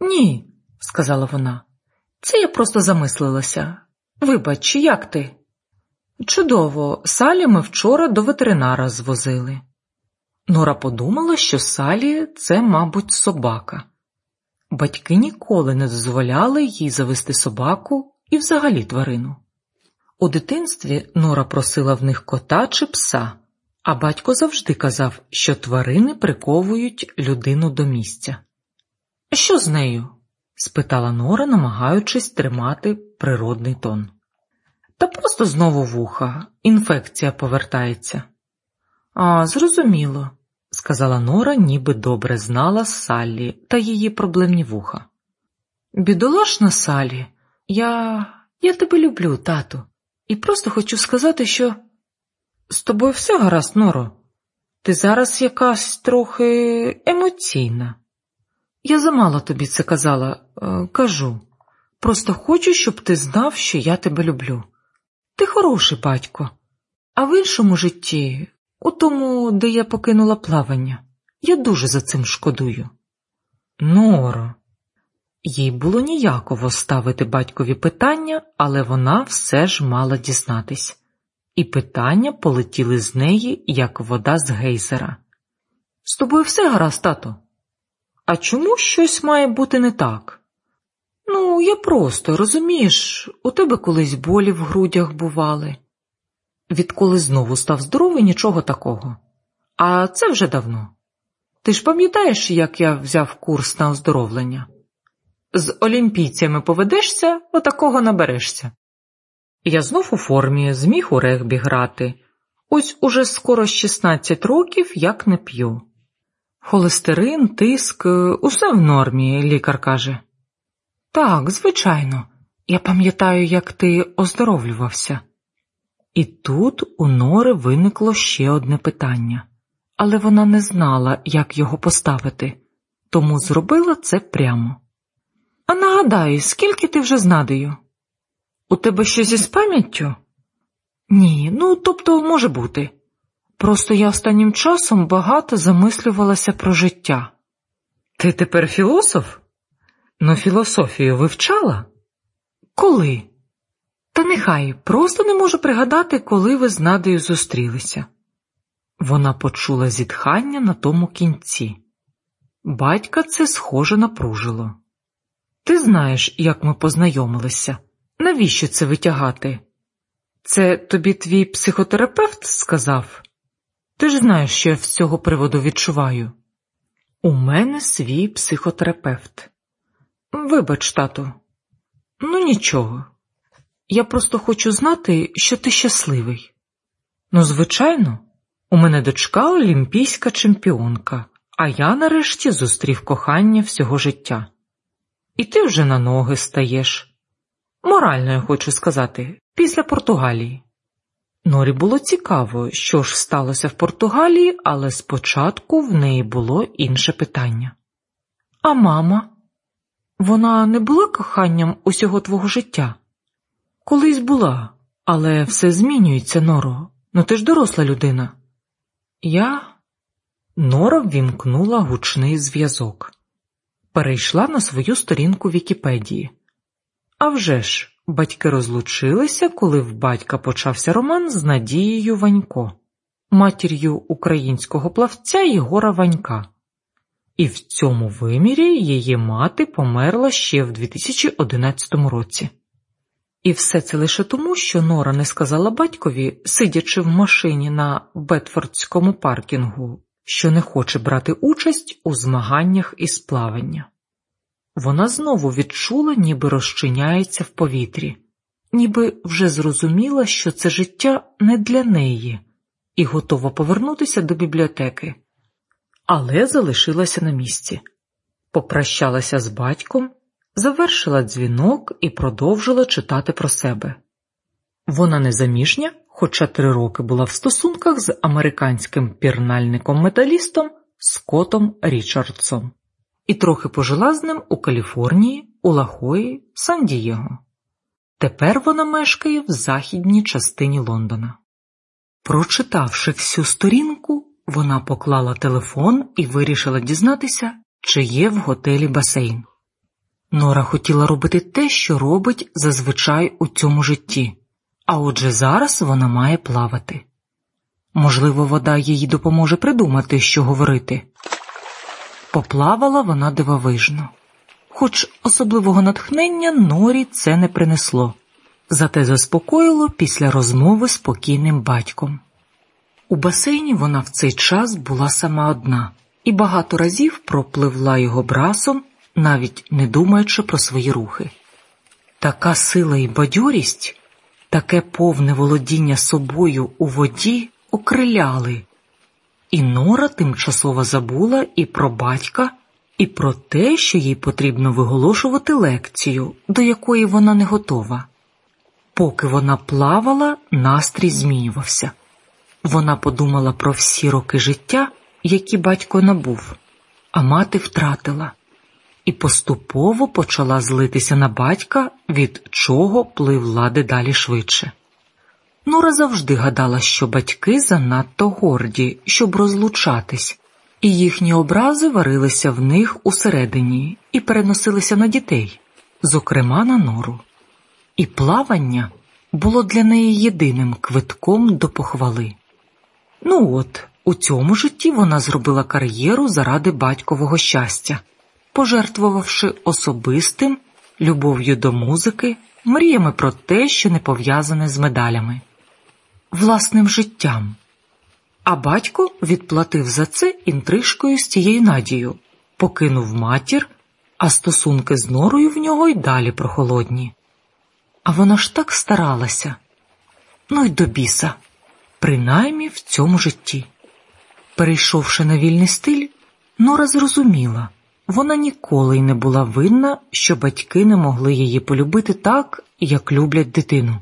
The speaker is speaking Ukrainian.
Ні, сказала вона. Це я просто замислилася. Вибач, як ти? Чудово, Салі ми вчора до ветеринара звозили. Нора подумала, що Салі це, мабуть, собака. Батьки ніколи не дозволяли їй завести собаку і взагалі тварину. У дитинстві Нора просила в них кота чи пса, а батько завжди казав, що тварини приковують людину до місця. Що з нею? спитала Нора, намагаючись тримати природний тон. Та просто знову вуха, інфекція повертається. А, зрозуміло, сказала Нора, ніби добре знала Саллі та її проблемні вуха. Бідолашна Салі, я я тебе люблю, тату, і просто хочу сказати, що з тобою все гаразд, Норо. Ти зараз якась трохи емоційна. Я замало тобі це казала, е, кажу. Просто хочу, щоб ти знав, що я тебе люблю. Ти хороший батько, а в іншому житті, у тому, де я покинула плавання, я дуже за цим шкодую. Норо, їй було ніяково ставити батькові питання, але вона все ж мала дізнатись, і питання полетіли з неї, як вода з гейзера. З тобою все гаразд, тато? А чому щось має бути не так? Ну, я просто, розумієш, у тебе колись болі в грудях бували. Відколи знову став здоровий, нічого такого. А це вже давно. Ти ж пам'ятаєш, як я взяв курс на оздоровлення? З олімпійцями поведешся, отакого наберешся. Я знов у формі зміг у регбі грати. Ось уже скоро 16 років як не п'ю. Холестерин, тиск, усе в нормі, лікар каже. Так, звичайно, я пам'ятаю, як ти оздоровлювався. І тут у Нори виникло ще одне питання, але вона не знала, як його поставити, тому зробила це прямо. А нагадай, скільки ти вже з Надею? У тебе щось із пам'яттю? Ні, ну тобто може бути. Просто я останнім часом багато замислювалася про життя. Ти тепер філософ? Ну, філософію вивчала? Коли? Та нехай просто не можу пригадати, коли ви з Надею зустрілися. Вона почула зітхання на тому кінці. Батька це схоже напружило. Ти знаєш, як ми познайомилися. Навіщо це витягати? Це тобі твій психотерапевт сказав? Ти ж знаєш, що я з цього приводу відчуваю. У мене свій психотерапевт. Вибач, тату, ну нічого. Я просто хочу знати, що ти щасливий. Ну, звичайно, у мене дочка олімпійська чемпіонка, а я нарешті зустрів кохання всього життя. І ти вже на ноги стаєш. Морально я хочу сказати, після Португалії. Норі було цікаво, що ж сталося в Португалії, але спочатку в неї було інше питання. А мама? Вона не була коханням усього твого життя? Колись була, але все змінюється, Норо. Ну ти ж доросла людина. Я. Нора ввімкнула гучний зв'язок, перейшла на свою сторінку Вікіпедії. А вже ж, батьки розлучилися, коли в батька почався роман з Надією Ванько, матір'ю українського плавця Єгора Ванька і в цьому вимірі її мати померла ще в 2011 році. І все це лише тому, що Нора не сказала батькові, сидячи в машині на Бетфордському паркінгу, що не хоче брати участь у змаганнях із плавання. Вона знову відчула, ніби розчиняється в повітрі, ніби вже зрозуміла, що це життя не для неї, і готова повернутися до бібліотеки. Але залишилася на місці, попрощалася з батьком, завершила дзвінок і продовжила читати про себе. Вона незаміжня, хоча три роки була в стосунках з американським пірнальником-металістом Скотом Річардсом і трохи пожила з ним у Каліфорнії, у Лахої, Сан-Дієго. Тепер вона мешкає в західній частині Лондона. Прочитавши всю сторінку, вона поклала телефон і вирішила дізнатися, чи є в готелі басейн. Нора хотіла робити те, що робить зазвичай у цьому житті, а отже зараз вона має плавати. Можливо, вода їй допоможе придумати, що говорити. Поплавала вона дивовижно, хоч особливого натхнення Норі це не принесло, зате заспокоїло після розмови з покійним батьком. У басейні вона в цей час була сама одна і багато разів пропливла його брасом, навіть не думаючи про свої рухи. Така сила і бадьорість, таке повне володіння собою у воді окриляли, і Нора тимчасово забула і про батька, і про те, що їй потрібно виголошувати лекцію, до якої вона не готова. Поки вона плавала, настрій змінювався. Вона подумала про всі роки життя, які батько набув, а мати втратила, і поступово почала злитися на батька, від чого пливла дедалі швидше. Нора завжди гадала, що батьки занадто горді, щоб розлучатись, і їхні образи варилися в них усередині і переносилися на дітей, зокрема на нору. І плавання було для неї єдиним квитком до похвали. Ну от, у цьому житті вона зробила кар'єру заради батькового щастя, пожертвувавши особистим, любов'ю до музики, мріями про те, що не пов'язане з медалями, власним життям. А батько відплатив за це інтрижкою з тією надією, покинув матір, а стосунки з норою в нього й далі прохолодні. А вона ж так старалася. Ну й до біса принаймні в цьому житті. Перейшовши на вільний стиль, Нора зрозуміла вона ніколи й не була винна, що батьки не могли її полюбити так, як люблять дитину.